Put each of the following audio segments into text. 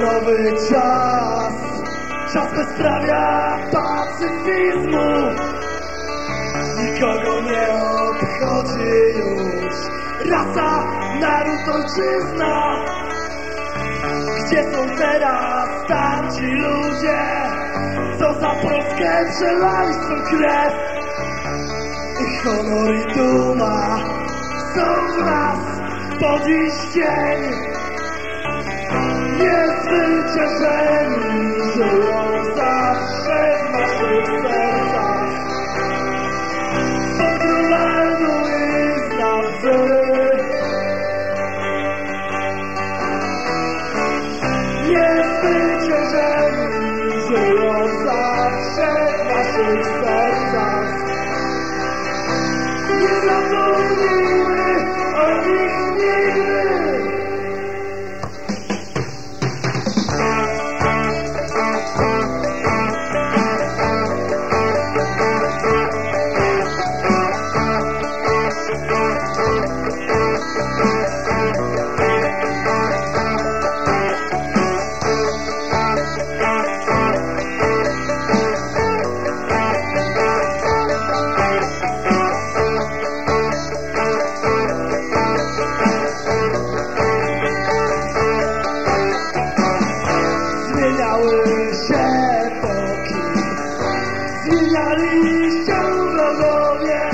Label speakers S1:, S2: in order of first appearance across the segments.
S1: Nowy czas. Czas bezprawia pacyfizmu. Nikogo nie obchodzi już. Rasa, naród, ojczyzna. Gdzie są teraz tamci ludzie? Co za Polskę przelali swą krew? I honor i duma są w nas po dziś dzień Nie zapomnijmy o nich nigdy Się epoki Zmieniali się wrogowie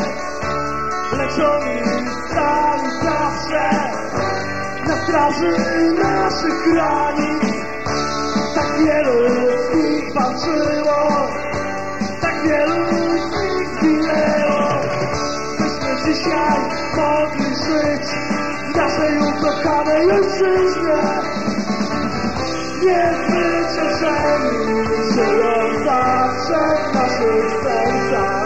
S1: Lecz oni stali zawsze Na straży naszych granic Tak wielu z nich walczyło Tak wielu z nich zginęło. Byśmy dzisiaj mogli żyć W naszej ukochanej ojczyźnie Niezwyciężeni żyją zawsze w naszych sercach Od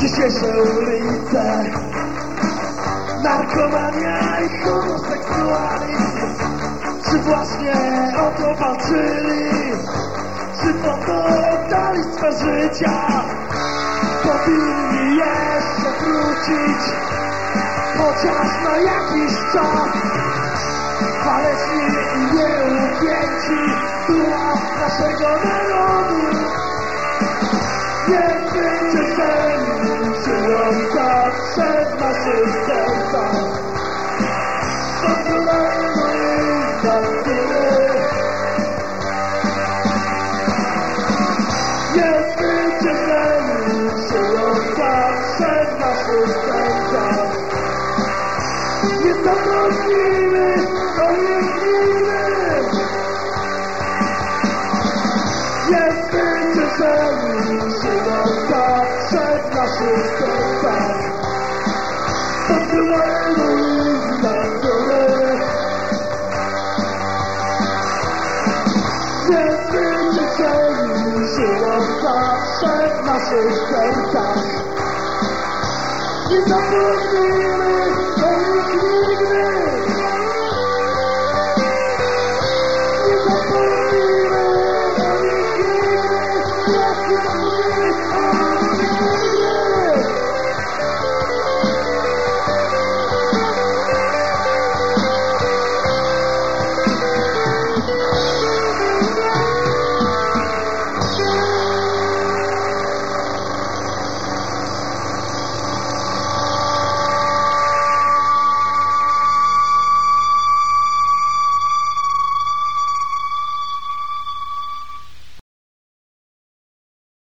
S1: Dzisiejsze ulice Narkomania i homoseksualizm Czy właśnie o to walczyli? Czy po to oddali swe życia? Powinni jeszcze wrócić Chociaż na jakiś czas Waleczni i nieugięci Duma naszego narodu Nie zapomnijmy o nich nigdy breaker, send message breaker. You know what I mean?